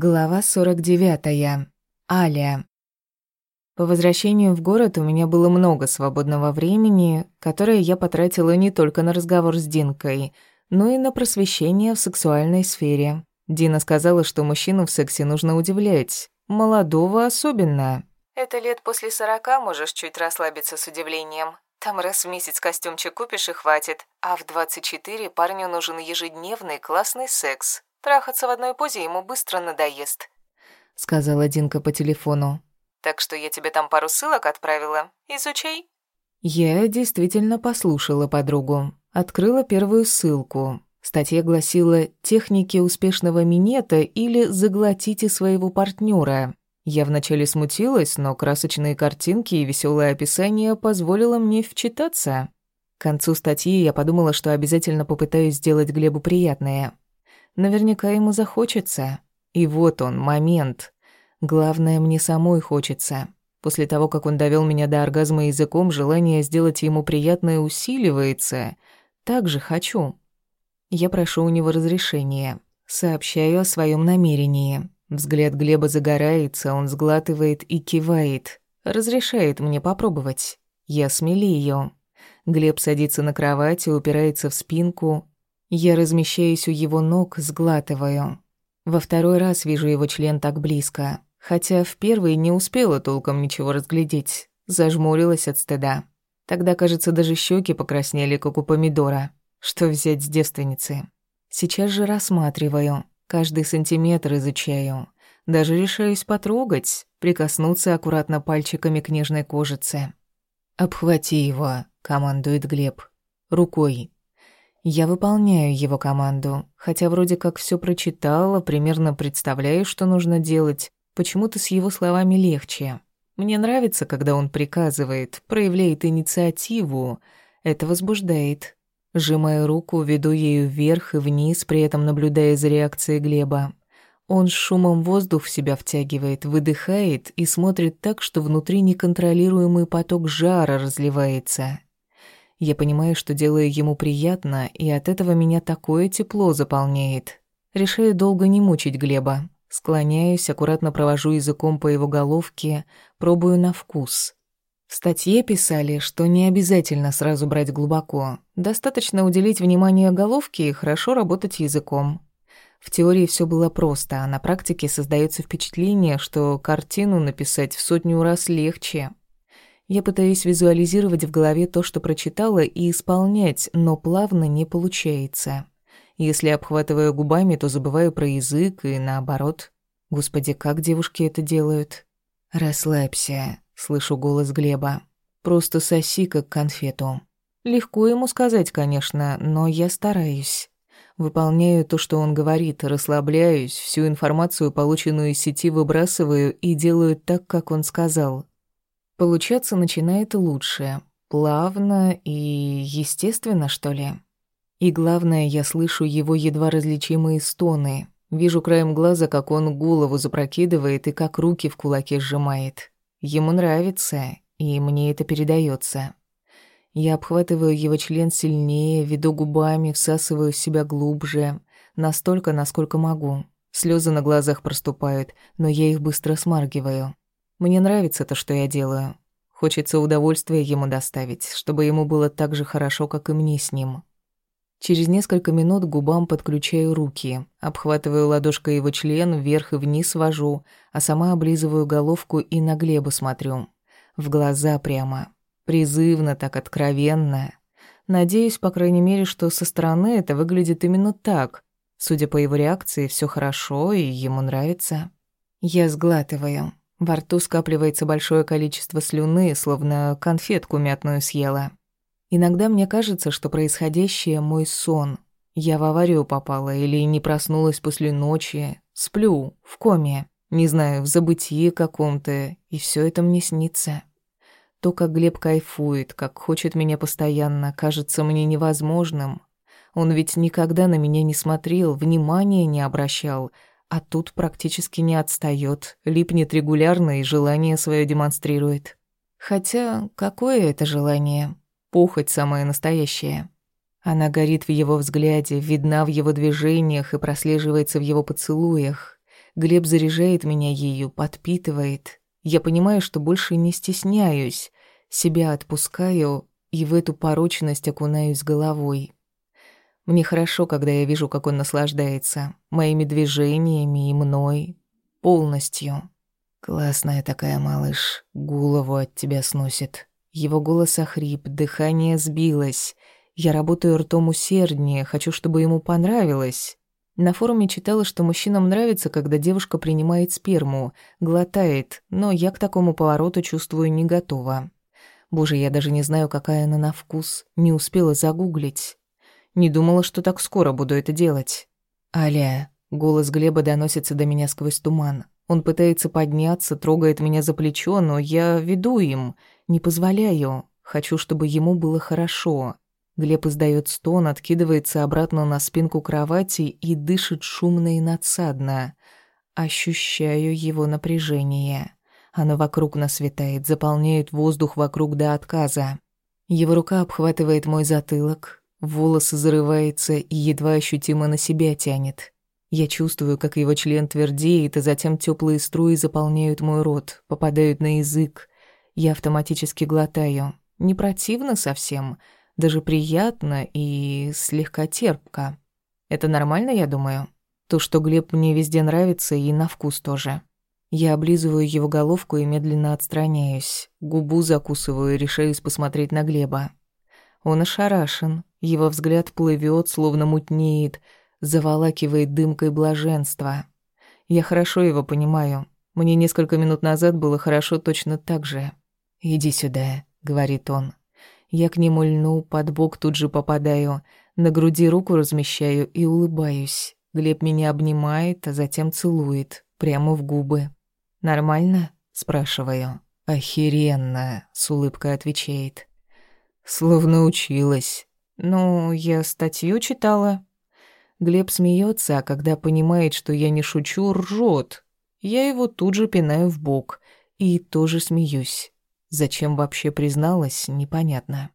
Глава 49. Аля. По возвращению в город у меня было много свободного времени, которое я потратила не только на разговор с Динкой, но и на просвещение в сексуальной сфере. Дина сказала, что мужчину в сексе нужно удивлять, молодого особенно. Это лет после сорока можешь чуть расслабиться с удивлением. Там раз в месяц костюмчик купишь и хватит, а в 24 парню нужен ежедневный классный секс. Трахаться в одной позе ему быстро надоест», — сказала Динка по телефону. «Так что я тебе там пару ссылок отправила. Изучай». Я действительно послушала подругу. Открыла первую ссылку. Статья гласила «Техники успешного минета» или «Заглотите своего партнера. Я вначале смутилась, но красочные картинки и веселое описание позволило мне вчитаться. К концу статьи я подумала, что обязательно попытаюсь сделать Глебу приятное. Наверняка ему захочется. И вот он, момент. Главное, мне самой хочется. После того, как он довел меня до оргазма языком, желание сделать ему приятное усиливается. Так же хочу. Я прошу у него разрешения. Сообщаю о своем намерении. Взгляд Глеба загорается, он сглатывает и кивает. Разрешает мне попробовать. Я смелею. Глеб садится на кровать и упирается в спинку, я размещаюсь у его ног, сглатываю. Во второй раз вижу его член так близко, хотя в первый не успела толком ничего разглядеть. Зажмурилась от стыда. Тогда, кажется, даже щеки покраснели, как у помидора. Что взять с девственницы? Сейчас же рассматриваю, каждый сантиметр изучаю. Даже решаюсь потрогать, прикоснуться аккуратно пальчиками к нежной кожице. «Обхвати его», — командует Глеб. «Рукой, я выполняю его команду, хотя вроде как все прочитала, примерно представляю, что нужно делать. Почему-то с его словами легче. Мне нравится, когда он приказывает, проявляет инициативу. Это возбуждает. Сжимаю руку, веду ею вверх и вниз, при этом наблюдая за реакцией Глеба. Он с шумом воздух в себя втягивает, выдыхает и смотрит так, что внутри неконтролируемый поток жара разливается. Я понимаю, что делаю ему приятно, и от этого меня такое тепло заполняет. Решаю долго не мучить Глеба. Склоняюсь, аккуратно провожу языком по его головке, пробую на вкус. В статье писали, что не обязательно сразу брать глубоко. Достаточно уделить внимание головке и хорошо работать языком. В теории все было просто, а на практике создается впечатление, что картину написать в сотню раз легче. Я пытаюсь визуализировать в голове то, что прочитала, и исполнять, но плавно не получается. Если обхватываю губами, то забываю про язык и наоборот. Господи, как девушки это делают? «Расслабься», — слышу голос Глеба. «Просто соси, как конфету». Легко ему сказать, конечно, но я стараюсь. Выполняю то, что он говорит, расслабляюсь, всю информацию, полученную из сети, выбрасываю и делаю так, как он сказал. Получаться начинает лучше, плавно и естественно, что ли. И главное, я слышу его едва различимые стоны. Вижу краем глаза, как он голову запрокидывает и как руки в кулаке сжимает. Ему нравится, и мне это передается. Я обхватываю его член сильнее, веду губами, всасываю себя глубже, настолько, насколько могу. Слезы на глазах проступают, но я их быстро смаргиваю. Мне нравится то, что я делаю. Хочется удовольствия ему доставить, чтобы ему было так же хорошо, как и мне с ним. Через несколько минут губам подключаю руки, обхватываю ладошкой его член, вверх и вниз вожу, а сама облизываю головку и на Глеба смотрю. В глаза прямо. Призывно, так откровенно. Надеюсь, по крайней мере, что со стороны это выглядит именно так. Судя по его реакции, все хорошо и ему нравится. Я сглатываю. Во рту скапливается большое количество слюны, словно конфетку мятную съела. Иногда мне кажется, что происходящее — мой сон. Я в аварию попала или не проснулась после ночи. Сплю, в коме, не знаю, в забытии каком-то, и все это мне снится. То, как Глеб кайфует, как хочет меня постоянно, кажется мне невозможным. Он ведь никогда на меня не смотрел, внимания не обращал — а тут практически не отстаёт, липнет регулярно и желание своё демонстрирует. Хотя, какое это желание? Похоть самая настоящая. Она горит в его взгляде, видна в его движениях и прослеживается в его поцелуях. Глеб заряжает меня ею, подпитывает. Я понимаю, что больше не стесняюсь, себя отпускаю и в эту порочность окунаюсь головой. Мне хорошо, когда я вижу, как он наслаждается моими движениями и мной полностью. Классная такая малыш, голову от тебя сносит. Его голос охрип, дыхание сбилось. Я работаю ртом усерднее, хочу, чтобы ему понравилось. На форуме читала, что мужчинам нравится, когда девушка принимает сперму, глотает, но я к такому повороту чувствую не готова. Боже, я даже не знаю, какая она на вкус, не успела загуглить. Не думала, что так скоро буду это делать. «Аля», — голос Глеба доносится до меня сквозь туман. Он пытается подняться, трогает меня за плечо, но я веду им, не позволяю. Хочу, чтобы ему было хорошо. Глеб издает стон, откидывается обратно на спинку кровати и дышит шумно и надсадно. Ощущаю его напряжение. Оно вокруг нас витает, заполняет воздух вокруг до отказа. Его рука обхватывает мой затылок, волосы зарывается и едва ощутимо на себя тянет. Я чувствую, как его член твердеет, а затем теплые струи заполняют мой рот, попадают на язык. Я автоматически глотаю. Не противно совсем — даже приятно и слегка терпко. Это нормально, я думаю? То, что Глеб мне везде нравится и на вкус тоже. Я облизываю его головку и медленно отстраняюсь. Губу закусываю и решаюсь посмотреть на Глеба. Он ошарашен, его взгляд плывет, словно мутнеет, заволакивает дымкой блаженства. Я хорошо его понимаю. Мне несколько минут назад было хорошо точно так же. «Иди сюда», — говорит он. Я к нему льну, под бок тут же попадаю, на груди руку размещаю и улыбаюсь. Глеб меня обнимает, а затем целует, прямо в губы. «Нормально?» — спрашиваю. «Охеренно!» — с улыбкой отвечает. «Словно училась». «Ну, я статью читала». Глеб смеется, а когда понимает, что я не шучу, ржет. Я его тут же пинаю в бок и тоже смеюсь. Зачем вообще призналась, непонятно.